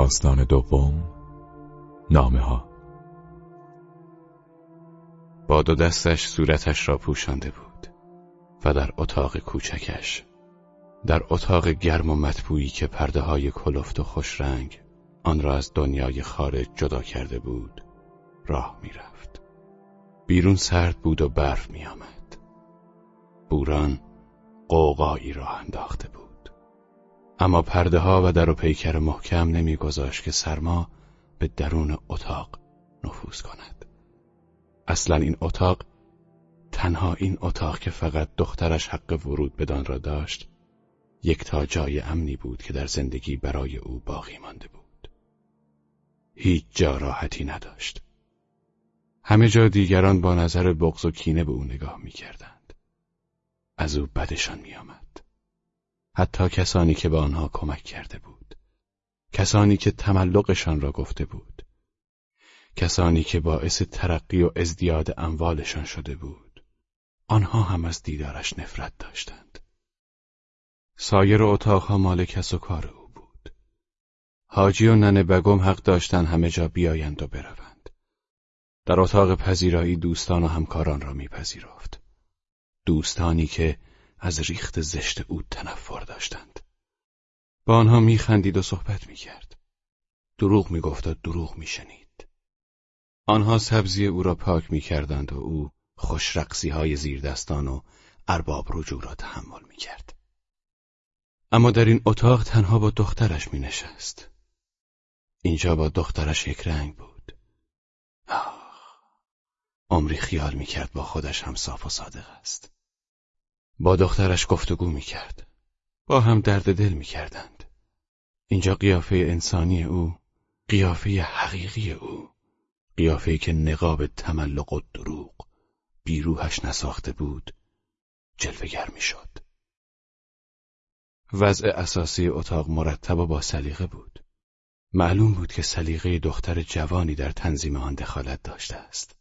داستان دوم نامه ها با دو دستش صورتش را پوشانده بود و در اتاق کوچکش در اتاق گرم و مطبوعی که پرده های کلفت و خوش رنگ آن را از دنیای خارج جدا کرده بود راه می‌رفت. بیرون سرد بود و برف می آمد بوران قوقایی راه انداخته بود. اما پرده ها و در و پیکر محکم نمیگذاشت که سرما به درون اتاق نفوذ کند. اصلا این اتاق تنها این اتاق که فقط دخترش حق ورود بدان را داشت یک تا جای امنی بود که در زندگی برای او باقی مانده بود. هیچ جا راحتی نداشت. همه جا دیگران با نظر بغض و کینه به او نگاه می‌کردند. از او بدشان میآمد. حتی کسانی که به آنها کمک کرده بود. کسانی که تملقشان را گفته بود. کسانی که باعث ترقی و ازدیاد اموالشان شده بود. آنها هم از دیدارش نفرت داشتند. سایر اتاقها مال کس و کار او بود. حاجی و ننه بگم حق داشتند همه جا بیایند و بروند. در اتاق پذیرایی دوستان و همکاران را میپذیرفت. دوستانی که از ریخت زشت او تنفر داشتند. با آنها میخندید و صحبت می‌کرد. دروغ می‌گفت و دروغ میشنید. آنها سبزی او را پاک می‌کردند و او خوش رقصی های زیردستان و ارباب رجوع را تحمل می‌کرد. اما در این اتاق تنها با دخترش می نشست. اینجا با دخترش یک رنگ بود. آه، عمری خیال می‌کرد با خودش هم صاف و صادق است. با دخترش گفتگو می‌کرد. با هم درد دل می‌کردند. اینجا قیافه انسانی او، قیافه حقیقی او، قیافه که نقاب تملق و دروغ بیروهش نساخته بود، جلوگر می‌شد. وضع اساسی اتاق مرتب و با سلیقه بود. معلوم بود که سلیقه دختر جوانی در تنظیم آن دخالت داشته است.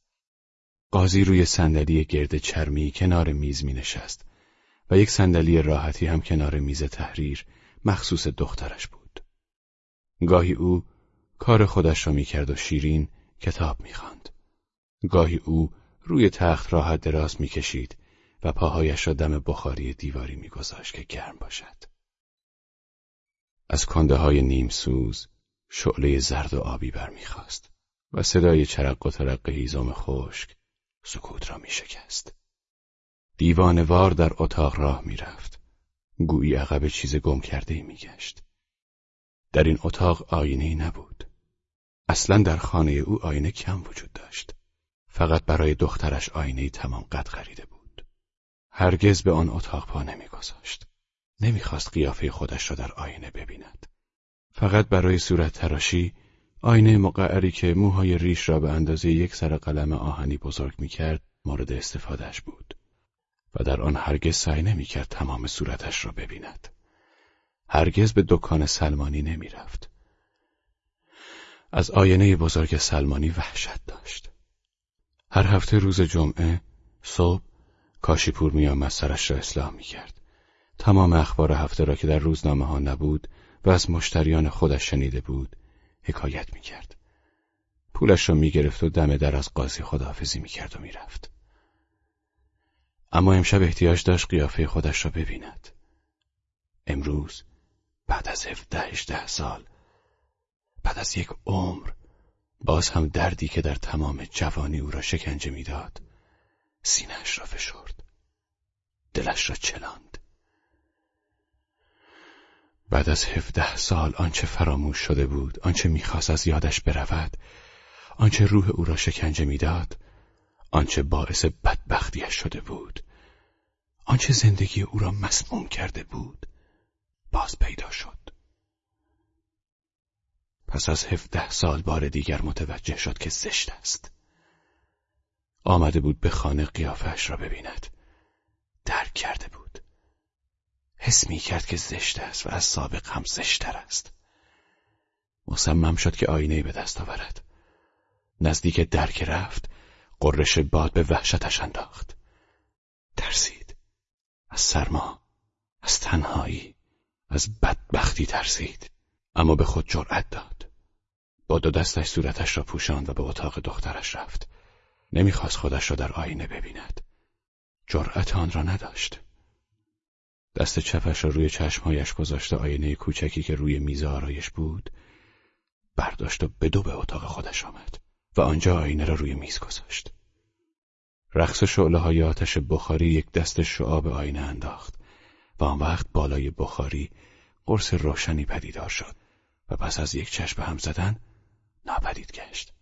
قاضی روی صندلی گرد چرمی کنار میز می نشست و یک صندلی راحتی هم کنار میز تحریر مخصوص دخترش بود. گاهی او کار خودش را می‌کرد و شیرین کتاب می‌خواند. گاهی او روی تخت راحت دراز می‌کشید و پاهایش را دم بخاری دیواری میگذاشت که گرم باشد. از کنده های نیم سوز شعله زرد و آبی برمیخواست و صدای چرق و ترق هیزم خشک سکوت را میشکست. دیوانوار در اتاق راه می‌رفت. گویی عقب چیز گم کرده ای میگشت. در این اتاق آینه ای نبود. اصلا در خانه او آینه کم وجود داشت. فقط برای دخترش آینه تمام قد خریده بود. هرگز به آن اتاق پا نمیگذاشت. نمی‌خواست قیافه خودش را در آینه ببیند. فقط برای صورت تراشی آینه مقعری که موهای ریش را به اندازه یک سر قلم آهنی بزرگ می‌کرد مورد استفادهش بود. و در آن هرگز سعی نمی‌کرد تمام صورتش را ببیند. هرگز به دکان سلمانی نمی‌رفت. از آینه بزرگ سلمانی وحشت داشت. هر هفته روز جمعه صبح کاشیپور میآمد سرش را اصلاح می‌کرد. تمام اخبار هفته را که در روزنامه ها نبود و از مشتریان خودش شنیده بود حکایت می‌کرد. پولش را می‌گرفت و دم در از قاضی خداحافظی می‌کرد و می‌رفت. اما امشب احتیاج داشت قیافه خودش را ببیند. امروز بعد از هفته ده سال بعد از یک عمر باز هم دردی که در تمام جوانی او را شکنجه می‌داد سینهش را فشرد دلش را چلاند بعد از هفده سال آنچه فراموش شده بود آنچه می‌خواست از یادش برود آنچه روح او را شکنجه می‌داد آنچه باعث بدبختیش شده بود. آنچه زندگی او را مسموم کرده بود. باز پیدا شد. پس از هفده سال بار دیگر متوجه شد که زشت است. آمده بود به خانه قیافش را ببیند. درک کرده بود. حس می کرد که زشت است و از سابق هم زشتر است. مصمم شد که آینه به دست آورد. نزدیک درک رفت قررش باد به وحشتش انداخت ترسید از سرما از تنهایی از بدبختی ترسید اما به خود جرأت داد با دو دستش صورتش را پوشاند و به اتاق دخترش رفت. نمی‌خواست خودش را در آینه ببیند. جرأت آن را نداشت. دست چپش را روی چشمهایش گذاشته آینه کوچکی که روی میز آرایش بود برداشت و به دو به اتاق خودش آمد و آنجا آینه را روی میز گذاشت. رقص شعله های آتش بخاری یک دست شعاب آینه انداخت و آن وقت بالای بخاری قرص روشنی پدیدار شد و پس از یک چشم هم زدن ناپدید گشت.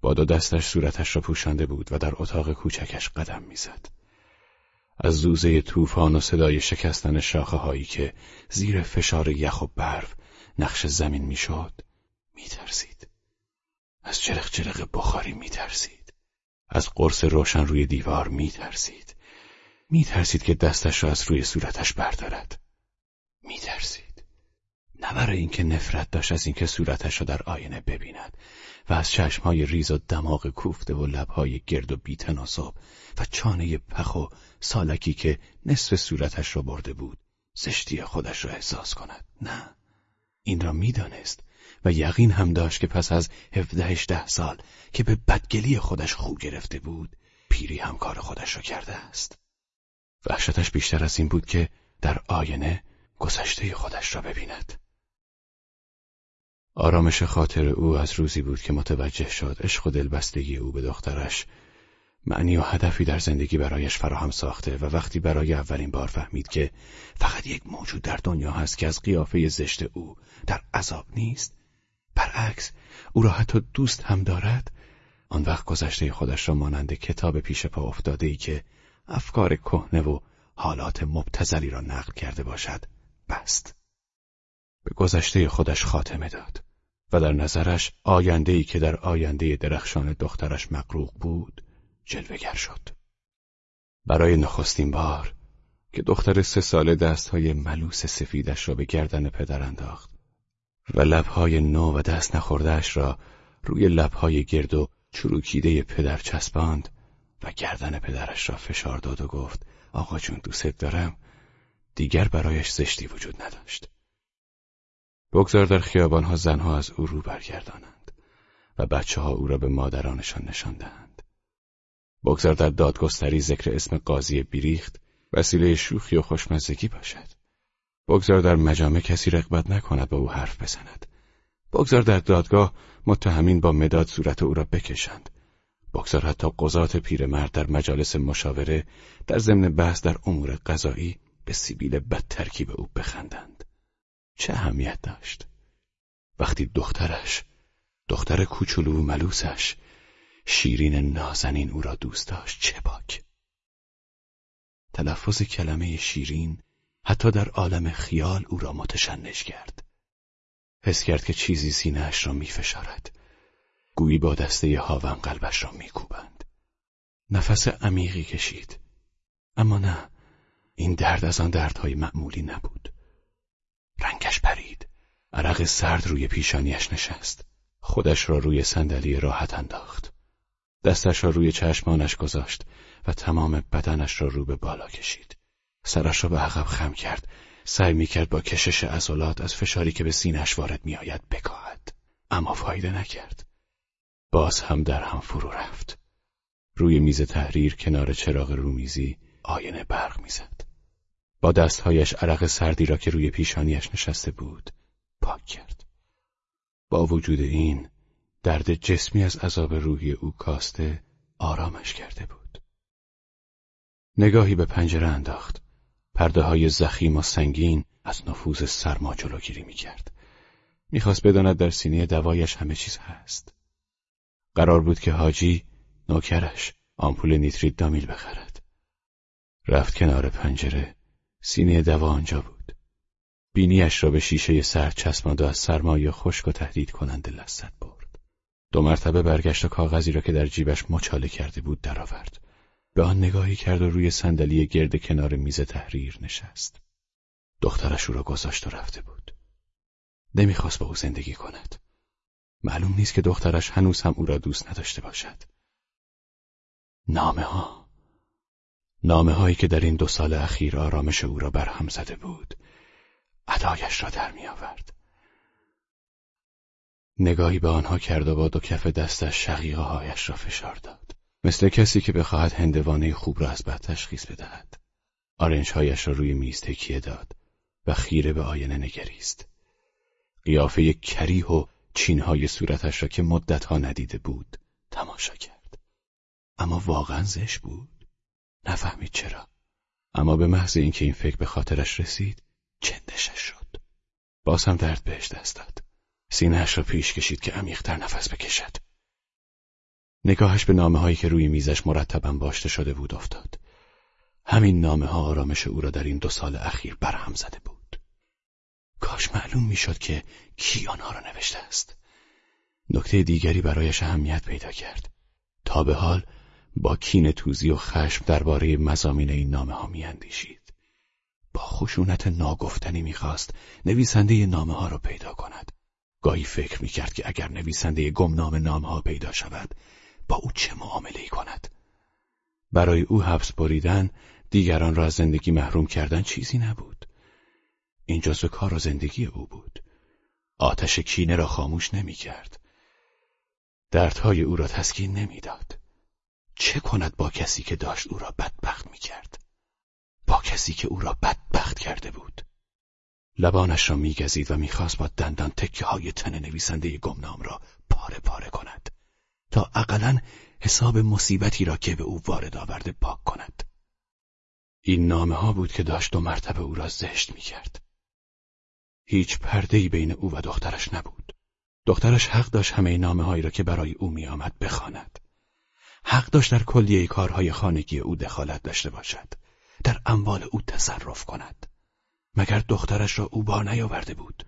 با دو دستش صورتش را پوشانده بود و در اتاق کوچکش قدم می‌زد. از زوزه طوفان و صدای شکستن شاخه هایی که زیر فشار یخ و برف نقش زمین می‌شد میترسید. از چرخ چرخ بخاری میترسید. از قرص روشن روی دیوار میترسید. میترسید که دستش را از روی صورتش بردارد. میترسید. نه برای اینکه نفرت داشت از اینکه صورتش را در آینه ببیند و از چشمهای ریز و دماغ کوفته و لبهای گرد و بیتناسب و چانه پخ و سالکی که نصف صورتش را برده بود زشتی خودش را احساس کند نه این را می‌دانست و یقین هم داشت که پس از هفدهش ده سال که به بدگلی خودش خو گرفته بود پیری هم کار خودش را کرده است. وحشتش بیشتر از این بود که در آینه گذشته خودش را ببیند. آرامش خاطر او از روزی بود که متوجه شد عشق و دلبستگی او به دخترش معنی و هدفی در زندگی برایش فراهم ساخته و وقتی برای اولین بار فهمید که فقط یک موجود در دنیا هست که از قیافه زشت او در عذاب نیست برعکس او را حتی دوست هم دارد. آن وقت گذشته خودش را مانند کتاب پیش پا افتاده ای که افکار کهنه و حالات مبتزلی را نقل کرده باشد بست. به گذشته خودش خاتمه داد و در نظرش ای که در آینده درخشان دخترش مقروق بود جلوگر شد. برای نخستین بار که دختر سه ساله دستهای ملوس سفیدش را به گردن پدر انداخت. و لبهای نو و دست نخوردهش را روی لبهای گرد و چروکیده پدر چسباند و گردن پدرش را فشار داد و گفت آقا جون دوست دارم دیگر برایش زشتی وجود نداشت بگذار در خیابانها زنها از او رو برگردانند و بچه ها او را به مادرانشان نشان دهند. بگذار در دادگستری ذکر اسم قاضی بیریخت وسیله شوخی و خوشمزگی باشد. بگذار در مجامع کسی رقبت نکند با او حرف بزند. بگذار در دادگاه متهمین با مداد صورت او را بکشند. بگذار حتی قضات پیرمرد در مجالس مشاوره در ضمن بحث در امور قضایی به سیبیل بد ترکیب او بخندند. چه اهمیت داشت؟ وقتی دخترش دختر کوچولو و ملوسش شیرین نازنین او را دوست داشت چه باک تلفظ کلمه شیرین حتی در عالم خیال او را متشنج کرد. حس کرد که چیزی سینهاش را میفشارد. گویی با دسته هاون قلبش را میکوبند. نفس عمیقی کشید. اما نه این درد از آن دردهای معمولی نبود. رنگش پرید. عرق سرد روی پیشانیش نشست. خودش را روی صندلی راحت انداخت. دستش را روی چشمانش گذاشت و تمام بدنش را رو به بالا کشید. سرش را به عقب خم کرد سعی می‌کرد با کشش عضلات از فشاری که به سینهش وارد میآید بکاهد اما فایده نکرد باز هم در هم فرو رفت روی میز تحریر کنار چراغ رومیزی آینه برق می‌زد با دستهایش عرق سردی را که روی پیشانیش نشسته بود پاک کرد. با وجود این درد جسمی از عذاب روحی او کاسته آرامش کرده بود. نگاهی به پنجره انداخت. پرده های زخیم و سنگین از نفوذ سرما جلوگیری می کرد. می‌خواست بداند در سینه دوایش همه چیز هست. قرار بود که حاجی نوکرش آمپول نیتریت دامیل بخرد. رفت کنار پنجره سینه دوا آنجا بود. بینیش را به شیشه سر چسباند و از سرمایه خشک و تهدید کننده لذت برد. دو مرتبه برگشت و کاغذی را که در جیبش مچاله کرده بود درآورد. به آن نگاهی کرد و روی صندلی گرد کنار میز تحریر نشست. دخترش او را گذاشت و رفته بود. نمی‌خواست با او زندگی کند. معلوم نیست که دخترش هنوز هم او را دوست نداشته باشد. نامه ها نامه هایی که در این دو سال اخیر آرامش او را برهم زده بود ادایش را در می آورد. نگاهی به آنها کرد و با دو کف دستش شقیقه هایش را فشار داد. مثل کسی که بخواهد هندوانه خوب را از بد تشخیص بدهد. هایش را روی میز تکیه داد و خیره به آینه نگریست. قیافه کریه و چینهای صورتش را که مدتها ندیده بود تماشا کرد. اما واقعا زش بود. نفهمید چرا. اما به محض اینکه این فکر به خاطرش رسید چندشش شد. باز هم درد بهش دست داد. سینهش را پیش کشید که عمیقتر نفس بکشد. نگاهش به نامه هایی که روی میزش مرتبا باشته شده بود افتاد. همین نامه ها آرامش او را در این دو سال اخیر برهم زده بود. کاش معلوم می‌شد که کی آنها را نوشته است. نکته دیگری برایش اهمیت پیدا کرد. تا به حال با کین توزی و خشم درباره مزامین این نامه ها میاندیشید. با خشونت ناگفتنی می‌خواست نویسنده نامه ها را پیدا کند. گاهی فکر می‌کرد که اگر نویسنده گمنام نامه ها پیدا شود با او چه معامله کند. برای او حبس بریدن دیگران را از زندگی محروم کردن چیزی نبود. این جزو کار و زندگی او بود. آتش کینه را خاموش نمی کرد. دردهای او را تسکین نمی‌داد. چه کند با کسی که داشت او را بدبخت می کرد؟ با کسی که او را بدبخت کرده بود. لبانش را میگزید و می‌خواست با دندان تکه های تن نویسنده گمنام را پاره پاره کند تا اقلا حساب مصیبتی را که به او وارد آورده پاک کند. این نامه ها بود که داشت دو مرتبه او را زشت می کرد. هیچ پردهی بین او و دخترش نبود. دخترش حق داشت همه نامه هایی را که برای او می آمد بخواند. حق داشت در کلیه کارهای خانگی او دخالت داشته باشد. در اموال او تصرف کند. مگر دخترش را او بار نیاورده بود.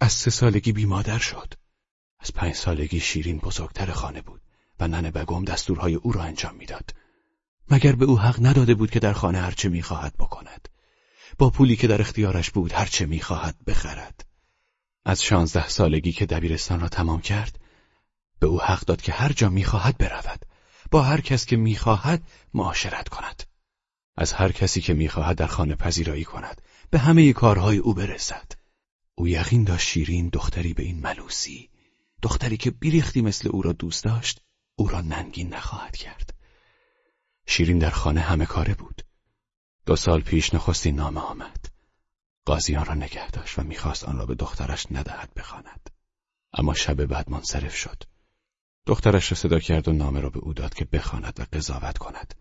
از سه سالگی بیمادر شد. از پنج سالگی شیرین بزرگتر خانه بود و ننه بگم دستورهای او را انجام می‌داد. مگر به او حق نداده بود که در خانه هرچه می‌خواهد بکند. با پولی که در اختیارش بود هرچه می‌خواهد بخرد. از شانزده سالگی که دبیرستان را تمام کرد به او حق داد که هر جا می‌خواهد برود. با هر کس که می‌خواهد معاشرت کند. از هر کسی که می‌خواهد در خانه پذیرایی کند به همه کارهای او برسد. او یقین داشت شیرین دختری به این ملوسی دختری که بیریختی مثل او را دوست داشت او را ننگین نخواهد کرد شیرین در خانه همه کاره بود. دو سال پیش نخستین نامه آمد. قاضیان را نگه داشت و می‌خواست آن را به دخترش ندهد بخواند. اما شب بعد منصرف شد. دخترش را صدا کرد و نامه را به او داد که بخواند و قضاوت کند.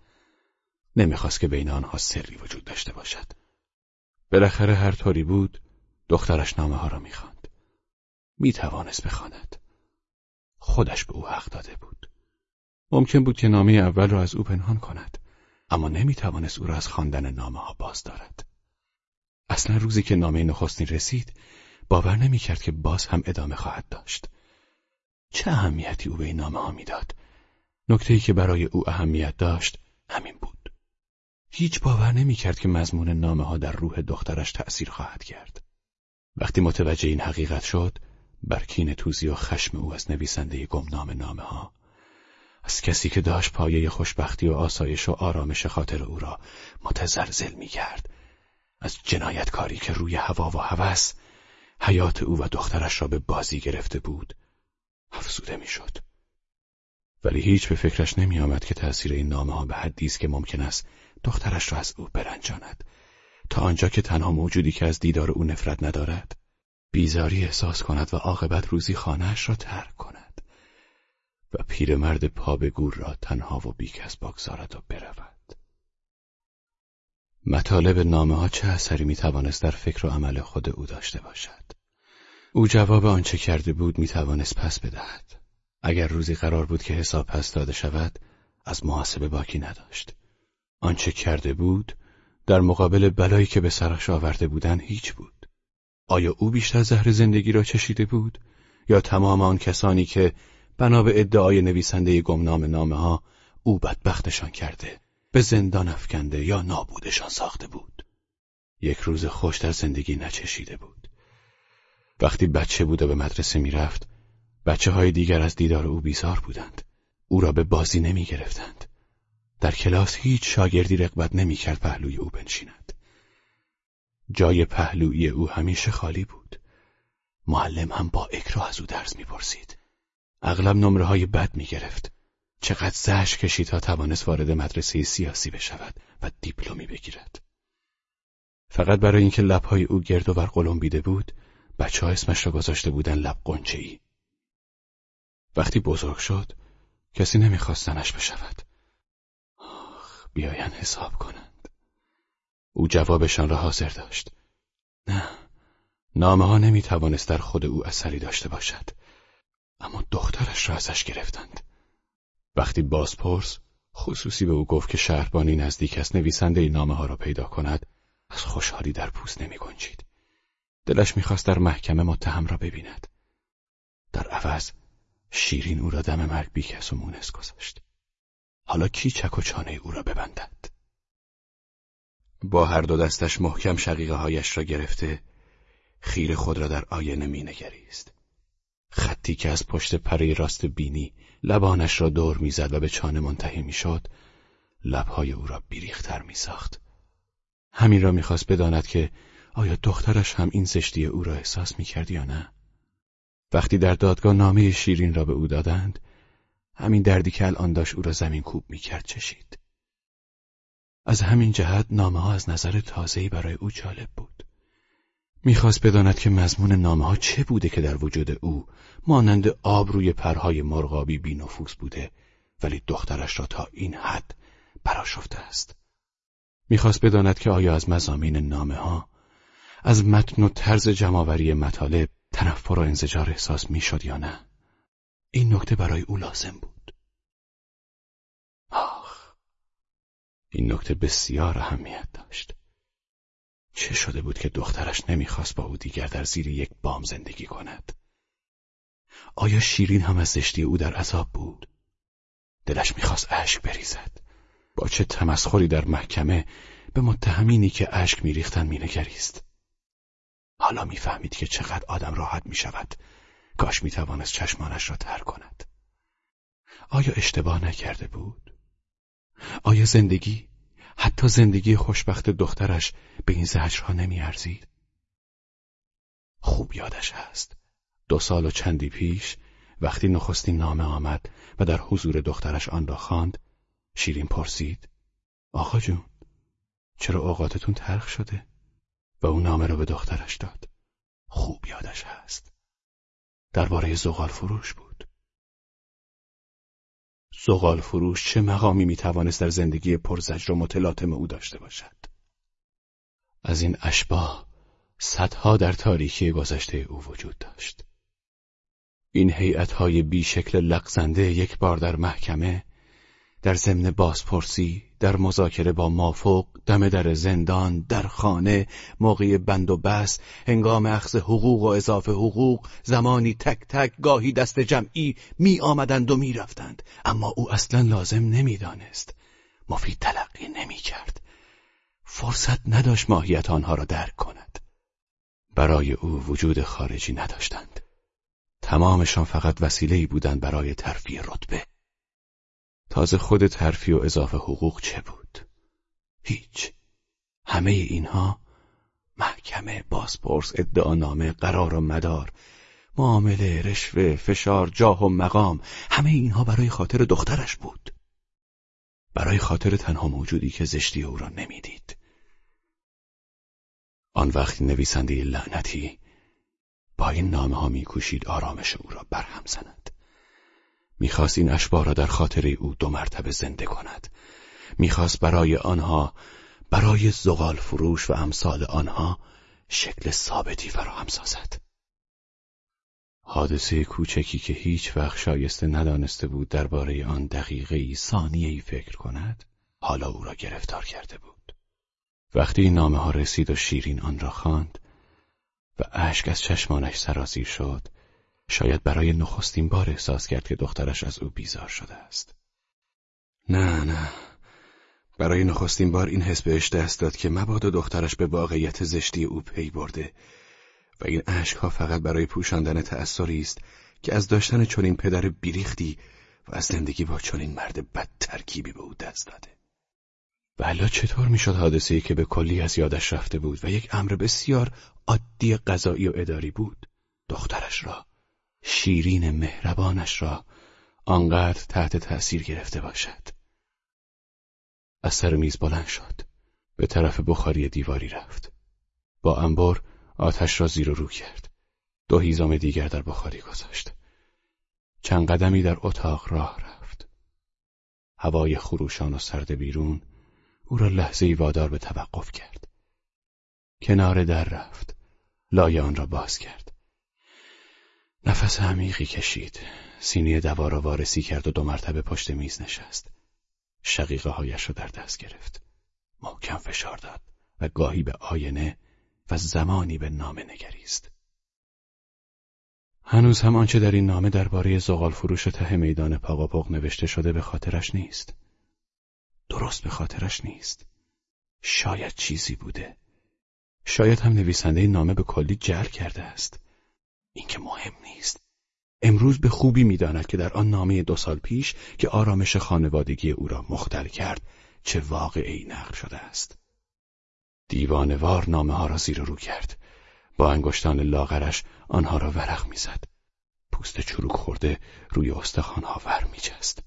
نمی‌خواست که بین آنها سری وجود داشته باشد. بالاخره هر طوری بود دخترش نامه ها را می‌خواند. می‌توانست بخواند. خودش به او حق داده بود. ممکن بود که نامه اول را از او پنهان کند اما نمی توانست او را از خواندن نامه ها باز دارد. اصلا روزی که نامه نخستین رسید باور نمی کرد که باز هم ادامه خواهد داشت. چه اهمیتی او به این نامه ها می‌داد؟ نکته که برای او اهمیت داشت همین بود. هیچ باور نمی کرد که مضمون نامه ها در روح دخترش تأثیر خواهد کرد. وقتی متوجه این حقیقت شد برکین توزی و خشم او از نویسنده گمنام نامه ها از کسی که داشت پایه خوشبختی و آسایش و آرامش خاطر او را متزلزل می کرد. از جنایتکاری که روی هوا و هوس حیات او و دخترش را به بازی گرفته بود افسوده می‌شد. ولی هیچ به فکرش نمی آمد که تأثیر این نامه ها به حدی است که ممکن است دخترش را از او برنجاند تا آنجا که تنها موجودی که از دیدار او نفرت ندارد بیزاری احساس کند و عاقبت روزی خانهاش را ترک کند و پیرمرد پا به گور را تنها و بیکس بگذارد و برود. مطالب نامه ها چه اثری می توانست در فکر و عمل خود او داشته باشد؟ او جواب آنچه کرده بود می توانست پس بدهد. اگر روزی قرار بود که حساب پس داده شود از محاسبه باکی نداشت. آنچه کرده بود در مقابل بلایی که به سرش آورده بودن هیچ بود. آیا او بیشتر زهر زندگی را چشیده بود؟ یا تمام آن کسانی که بنا به ادعای نویسنده گمنام نامه ها او بدبختشان کرده به زندان افکنده یا نابودشان ساخته بود؟ یک روز خوش در زندگی نچشیده بود. وقتی بچه بود و به مدرسه می‌رفت بچه های دیگر از دیدار او بیزار بودند. او را به بازی نمی گرفتند در کلاس هیچ شاگردی رقبت نمی کرد پهلوی او بنشیند. جای پهلوی او همیشه خالی بود. معلم هم با اکراه از او درس می‌پرسید. اغلب نمره های بد می‌گرفت. چقدر زهش کشید تا توانست وارد مدرسه سیاسی بشود و دیپلمی بگیرد. فقط برای اینکه لبهای او گرد و بر بیده بود بچه ها اسمش را گذاشته بودن لب قنچه ای. وقتی بزرگ شد کسی نمیخواستنش بشود. آخ بیاین حساب کنند او جوابشان را حاضر داشت نه نامه ها نمی توانست در خود او اثری داشته باشد اما دخترش را ازش گرفتند وقتی بازپرس خصوصی به او گفت که شهربانی نزدیک است نویسنده نامه ها را پیدا کند از خوشحالی در پوست نمی گنجید. دلش می‌خواست در محکمه متهم را ببیند. در عوض شیرین او را دم مرگ بیکس و مونس گذاشت. حالا کی چک و چانه او را ببندد؟ با هر دو دستش محکم شقیقه هایش را گرفته خیر خود را در آینه می نگریست. خطی که از پشت پره راست بینی لبانش را دور می‌زد و به چانه منتهی می‌شد لبهای او را بیریختر میساخت. همین را می‌خواست بداند که آیا دخترش هم این زشتی او را احساس می‌کرد یا نه. وقتی در دادگاه نامه شیرین را به او دادند همین دردی که الان داشت او را زمین کوب می‌کرد چشید. از همین جهت نامه ها از نظر تازه‌ای برای او جالب بود. می‌خواست بداند که مضمون نامه ها چه بوده که در وجود او مانند آب روی پرهای مرغابی بی بوده ولی دخترش را تا این حد براشفته است. می‌خواست بداند که آیا از مزامین نامه ها از متن و طرز جمعآوری مطالب تنفر و انزجار احساس می‌شد یا نه. این نکته برای او لازم بود. این نکته بسیار اهمیت داشت. چه شده بود که دخترش نمی‌خواست با او دیگر در زیر یک بام زندگی کند؟ آیا شیرین هم از زشتی او در عذاب بود؟ دلش می‌خواست اشک بریزد. با چه تمسخری در محکمه به متهمینی که اشک میریختن مینگریست. حالا می‌فهمید که چقدر آدم راحت می‌شود. کاش می‌توانست چشمانش را تر کند. آیا اشتباه نکرده بود؟ آیا زندگی حتی زندگی خوشبخت دخترش به این زجرها نمیارزید؟ خوب یادش است دو سال و چندی پیش وقتی نخستین نامه آمد و در حضور دخترش آن را خواند شیرین پرسید آقا جون چرا اوقاتتون تلخ شده؟ و او نامه را به دخترش داد. خوب یادش هست. درباره زغال فروش بود. زغال فروش چه مقامی می‌توانست در زندگی پرزجر و متلاطم او داشته باشد؟ از این اشباه صدها در تاریکی گذشته او وجود داشت. این هیئت‌های بیشکل لغزنده یک بار در محکمه در ضمن بازپرسی در مذاکره با مافوق دم در زندان در خانه موقع بند و بس هنگام اخذ حقوق و اضافه حقوق زمانی تک تک گاهی دست جمعی می آمدند و می رفتند. اما او اصلا لازم نمی‌دانست. مفید تلقی نمی کرد فرصت نداشت ماهیت آنها را درک کند. برای او وجود خارجی نداشتند. تمامشان فقط وسیله‌ای بودند برای ترفیع رتبه. تازه خود ترفیع و اضافه حقوق چه بود؟ هیچ. همه اینها محکمه بازپرس ادعانامه قرار و مدار معامله رشوه فشار جاه و مقام همه اینها برای خاطر دخترش بود. برای خاطر تنها موجودی که زشتی او را نمی‌دید. آن وقت نویسنده لعنتی با این نامه ها میکوشید آرامش او را برهم زند. می‌خواست این اشباه را در خاطر او دو مرتبه زنده کند. می‌خواست برای آنها برای زغال فروش و امثال آنها شکل ثابتی فراهم سازد. حادثه کوچکی که هیچ وقت شایسته ندانسته بود درباره آن دقیقه ای ثانیه ای فکر کند حالا او را گرفتار کرده بود. وقتی این نامه ها رسید و شیرین آن را خواند و اشک از چشمانش سرازیر شد شاید برای نخستین بار احساس کرد که دخترش از او بیزار شده است. نه نه. برای نخستین بار این حس بهش دست داد که مبادا دخترش به واقعیت زشتی او پی برده و این ها فقط برای پوشاندن تأثری است که از داشتن چنین پدر بیریختی و از زندگی با چنین مرد بد ترکیبی به او دست داده. و چطور می‌شد حادثه‌ای که به کلی از یادش رفته بود و یک امر بسیار عادی قضایی و اداری بود؟ دخترش را شیرین مهربانش را آنقدر تحت تأثیر گرفته باشد. از سر میز بلند شد. به طرف بخاری دیواری رفت. با انبر آتش را زیر و رو کرد. دو هیزم دیگر در بخاری گذاشت. چند قدمی در اتاق راه رفت. هوای خروشان و سرد بیرون او را لحظه وادار به توقف کرد. کنار در رفت. لایه آن را باز کرد. نفس عمیقی کشید. سینی دوا را وارسی کرد و دو مرتبه پشت میز نشست. شقیقه هایش را در دست گرفت. محکم فشار داد و گاهی به آینه و زمانی به نامه نگریست. هنوز هم آنچه در این نامه درباره زغال فروش ته میدان پاقاپق نوشته شده به خاطرش نیست. درست به خاطرش نیست. شاید چیزی بوده. شاید هم نویسنده نامه به کلی جر کرده است. این که مهم نیست. امروز به خوبی می‌داند که در آن نامه دو سال پیش که آرامش خانوادگی او را مختل کرد چه واقعی نقل شده است. دیوانوار نامه ها را زیر رو کرد. با انگشتان لاغرش آنها را ورق می‌زد. پوست چروک خورده روی استخوانها ور میجست